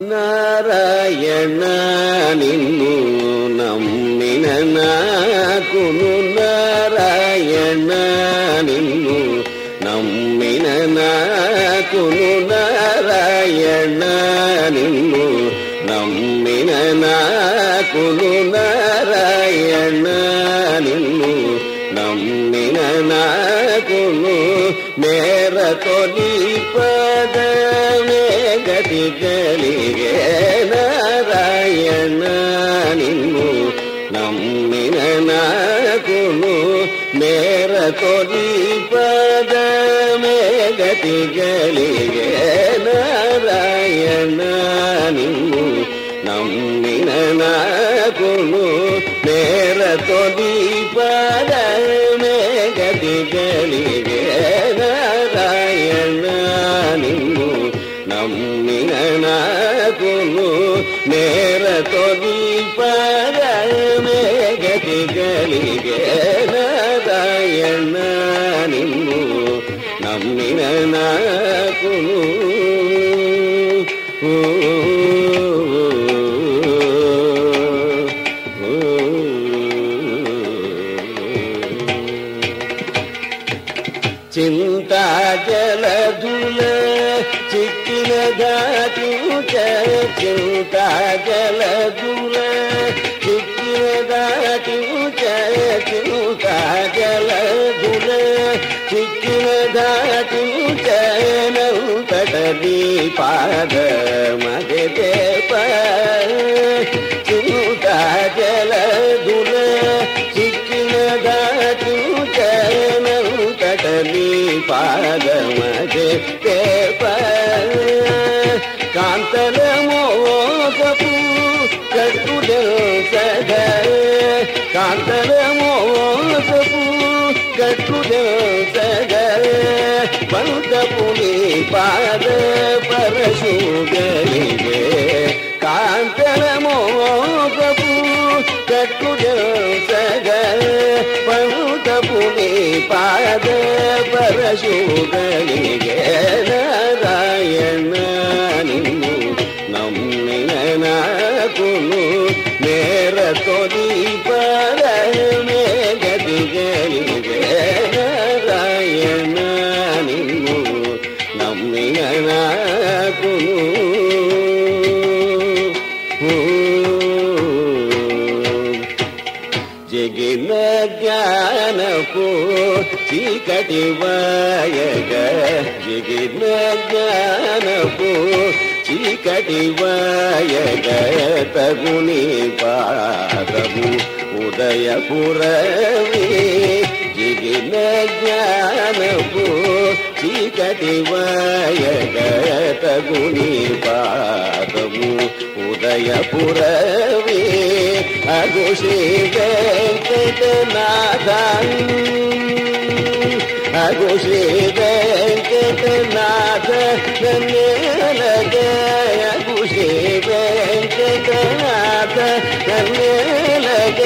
నారాయణ నిన్ను నమ్మిన నాకును నారాయణ నిన్ను నమ్మిన నాకును నారాయణ నిన్ను నమ్మిన నాకును నారాయణ నిన్ను నమ్మిన నాకును మేర తొలి పదమే గతి గలిగే నారాయణ నిన్ను నమ్మిన నాకును మేర తొలి పదమే గతి గలిగే నేర తొలి పరమే గతి గలిగే నారాయణ నిన్ను నమ్మిన నాకును చింతా జలధుల చిక్కిన దాటించ చింతా జలధుల చిక్కిన దాటించ చింతా జలధుల చిక్కిన దాటించ నౌతట నీ పాద మదే చింతా జలధుల చిక్కిన దాటించ కటలి పాదమదే పంతపుని పాద పరశుగలిగే కాంతల మోగపు కట్టుడు సద పంతపుని పాద పరశుగలిగే నారాయణ నిన్ను నమ్మిన నాకును నేర తొలి పరమే నమ్మిన జగిన జ్ఞానపు చీకటి వాయగ జగిన జ్ఞానపు చీకటి వాయగ తగుని పాదము ఉదయపురవి. జ్ఞానపు చీకటి వాయగతగుని పాదము ఉదయపురవి అగుషి వెంకటనాథ అగుషి వెంకటనాథ కన్నేలగ అగుషి వెంకటనాథ కన్నేలగ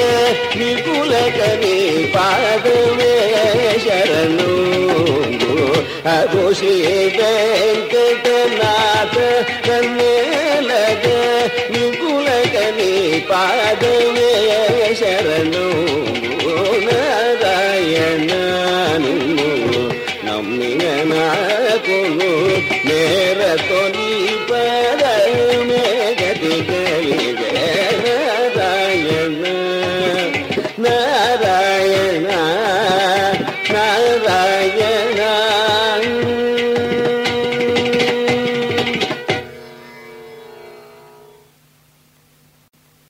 విపులకని పాదమే అగుషి వెంకటనాథ కన్నేలగ విపులకని పాదమే శరణు నారాయణ నిన్ను నమ్మిన నాకును నేర తొలి పరమే గతి గలిగే నారాయణ